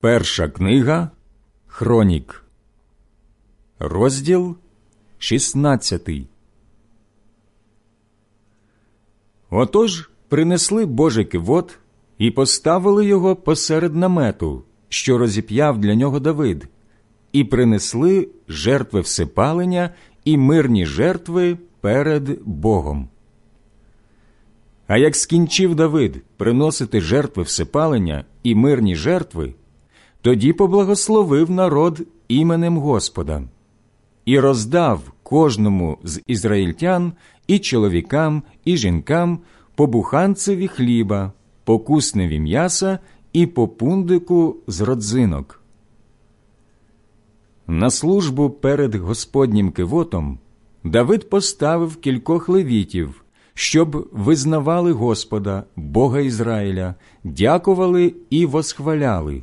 Перша книга Хронік, розділ 16 Отож принесли Божий кивот і поставили його посеред намету, що розіп'яв для нього Давид, і принесли жертви всепалення і мирні жертви перед Богом. А як скінчив Давид приносити жертви всепалення і мирні жертви, тоді поблагословив народ іменем Господа і роздав кожному з ізраїльтян і чоловікам, і жінкам по буханцеві хліба, по кусневі м'яса і по пундику з родзинок. На службу перед Господнім кивотом Давид поставив кількох левітів, щоб визнавали Господа, Бога Ізраїля, дякували і восхваляли.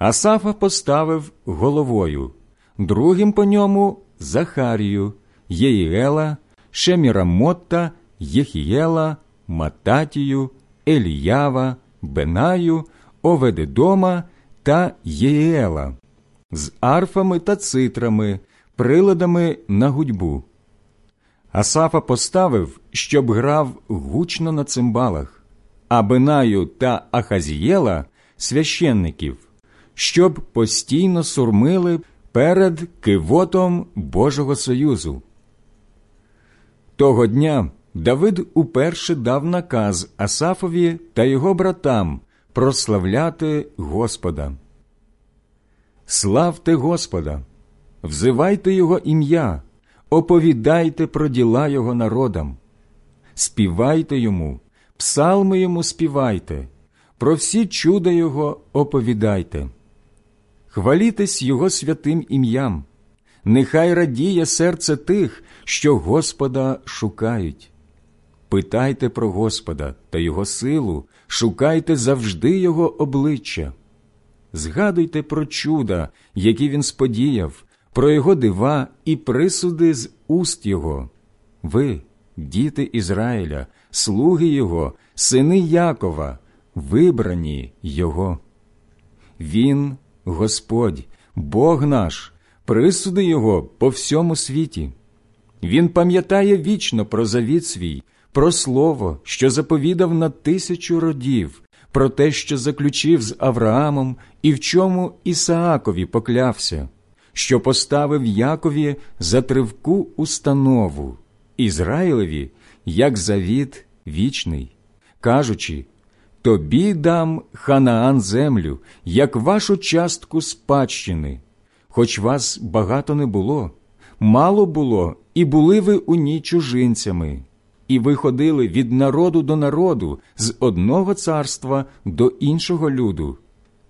Асафа поставив головою, другим по ньому Захарію, Єїела, Шемірамотта, Єхієла, Мататію, Еліява, Бенаю, Оведедома та Єєела з арфами та цитрами, приладами на гудьбу. Асафа поставив, щоб грав гучно на цимбалах, а Бенаю та Ахазієла священників, щоб постійно сурмили перед кивотом Божого Союзу. Того дня Давид уперше дав наказ Асафові та його братам прославляти Господа. Славте Господа, взивайте Його ім'я, оповідайте про діла Його народам, співайте йому, псалми йому співайте, про всі чуда Його оповідайте. Хвалітесь Його святим ім'ям, нехай радіє серце тих, що Господа шукають. Питайте про Господа та Його силу, шукайте завжди Його обличчя. Згадуйте про чуда, які він сподіяв, про його дива і присуди з уст Його. Ви, діти Ізраїля, слуги Його, сини Якова, вибрані Його. Він, Господь, Бог наш, присуди Його по всьому світі. Він пам'ятає вічно про завіт свій, про слово, що заповідав на тисячу родів, про те, що заключив з Авраамом і в чому Ісаакові поклявся, що поставив Якові за тривку установу, Ізраїлеві як завіт вічний, кажучи Тобі дам Ханаан землю, як вашу частку спадщини, хоч вас багато не було, мало було, і були ви у ній чужинцями. І ви ходили від народу до народу, з одного царства до іншого люду,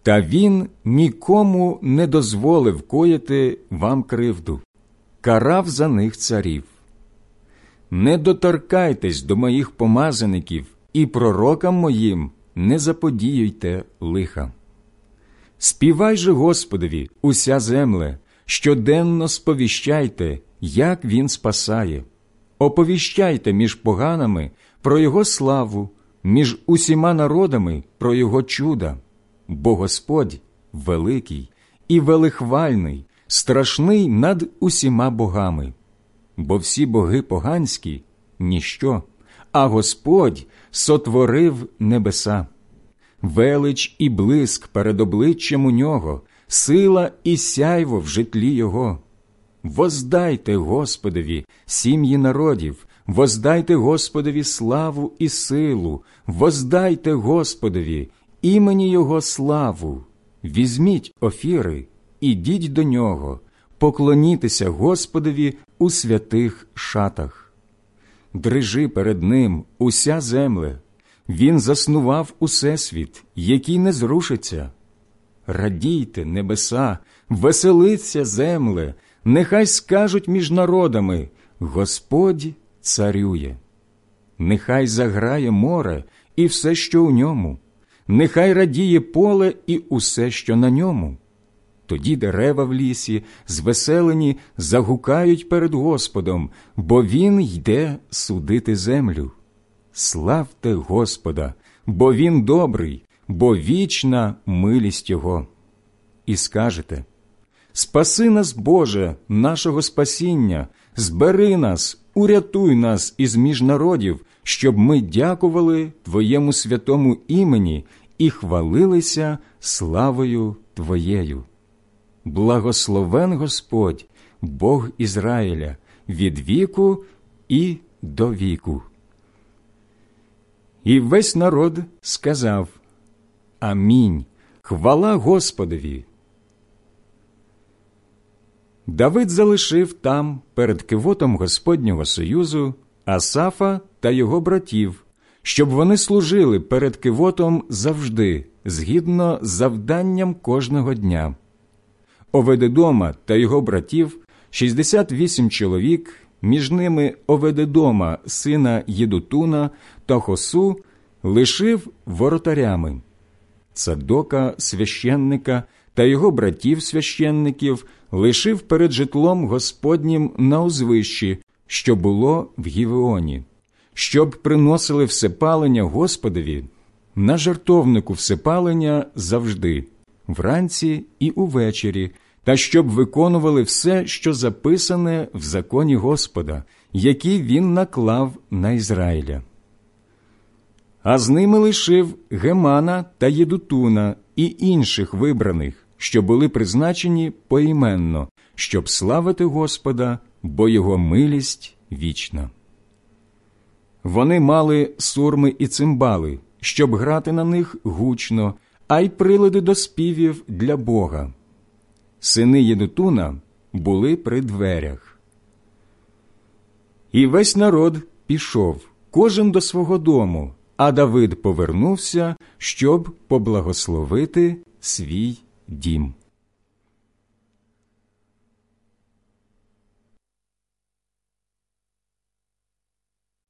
та він нікому не дозволив коїти вам кривду, карав за них царів. Не доторкайтесь до моїх помазаників і пророкам моїм не заподіюйте лиха. Співай же Господові, уся земле, щоденно сповіщайте, як він спасає. Оповіщайте між поганами про Його славу, між усіма народами про Його чуда, бо Господь великий і велихвальний, страшний над усіма богами, бо всі боги поганські ніщо, а Господь сотворив небеса. Велич і блиск перед обличчям у нього, сила і сяйво в житлі Його. Воздайте Господові, сім'ї народів, воздайте Господові славу і силу, воздайте Господові, імені Його славу, візьміть офіри, ідіть до нього, поклонітеся Господові у святих шатах. Дрижи перед Ним уся земле, Він заснував усесвіт, який не зрушиться. Радійте, небеса, веселиться земле нехай скажуть між народами Господь царює, нехай заграє море і все, що у ньому, нехай радіє поле і усе, що на ньому. Тоді дерева в лісі, звеселені, загукають перед Господом, бо Він йде судити землю. Славте Господа, бо Він добрий, бо вічна милість Його. і скажете Спаси нас, Боже, нашого спасіння, збери нас, урятуй нас із між народів, щоб ми дякували Твоєму святому імені і хвалилися славою Твоєю. Благословен Господь, Бог Ізраїля, від віку і до віку. І весь народ сказав Амінь. Хвала Господові. Давид залишив там перед кивотом Господнього Союзу Асафа та його братів, щоб вони служили перед кивотом завжди, згідно з завданням кожного дня. Оведедома та його братів 68 чоловік, між ними Оведедома, сина Єдутуна та Хосу, лишив воротарями. Цадока священника та його братів священників лишив перед житлом Господнім на узвищі, що було в Гівеоні, щоб приносили всепалення Господові на жартовнику всепалення завжди, вранці і увечері, та щоб виконували все, що записане в законі Господа, який він наклав на Ізраїля. А з ними лишив Гемана та Єдутуна і інших вибраних, що були призначені поіменно, щоб славити Господа, бо його милість вічна. Вони мали сурми і цимбали, щоб грати на них гучно, а й прилади до співів для Бога. Сини Єдутуна були при дверях. І весь народ пішов, кожен до свого дому, а Давид повернувся, щоб поблагословити свій дім.